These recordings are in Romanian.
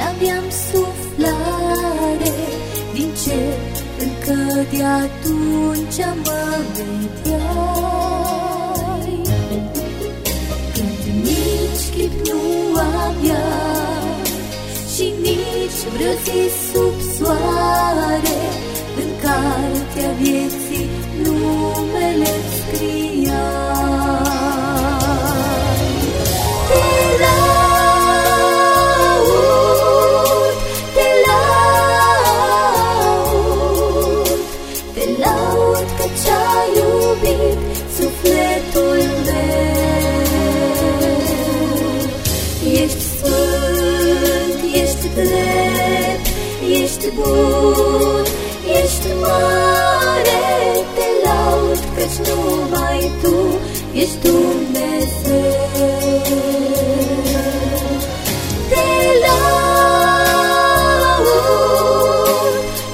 Și nici n-aveam suflare. Din ce încă de atunci mă vedeai Când nici chip nu aveam Și nici vreo zi sub soare În cartea vieții numele scria ești Dumnezeu. Te laud,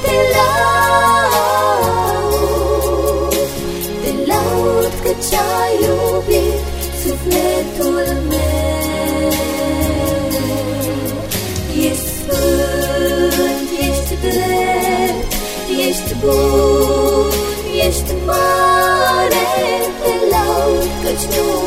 te laud. Te laud că ți-a iubit sufletul meu. Ești sfânt, ești drept, ești bun, laud căci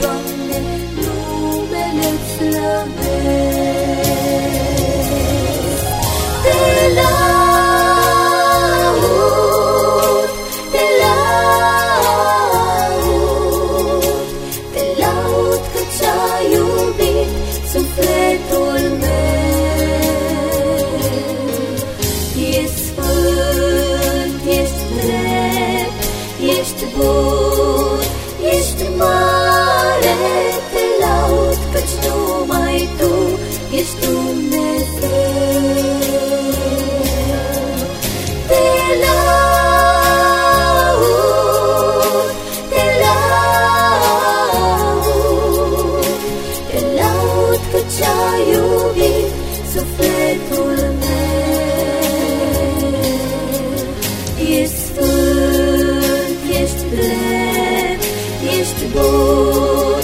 Doamne, numele-ți slăvesc laud că ți-a iubit sufletul meu. Ești sfânt, ești drept, ești bun,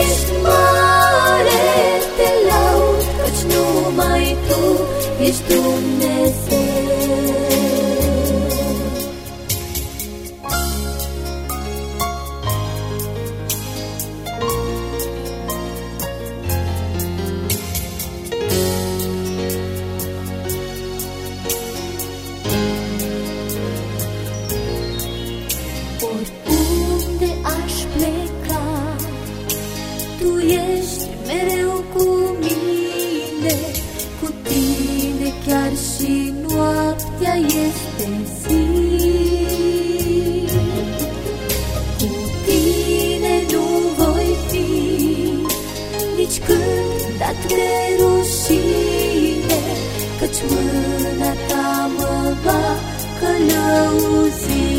ești mare Te laud căci numai Tu ești Dumnezeu și noaptea este zi Cu tine nu voi fi Nici când dat de rușine Căci mâna ta mă va călăuzi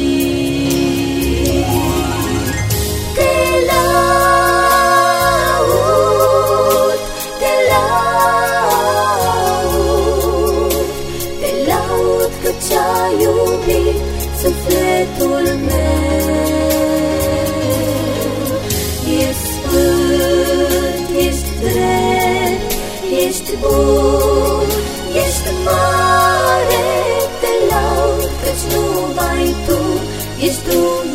bun, ești mare Te laud căci numai Tu ești Dumnezeu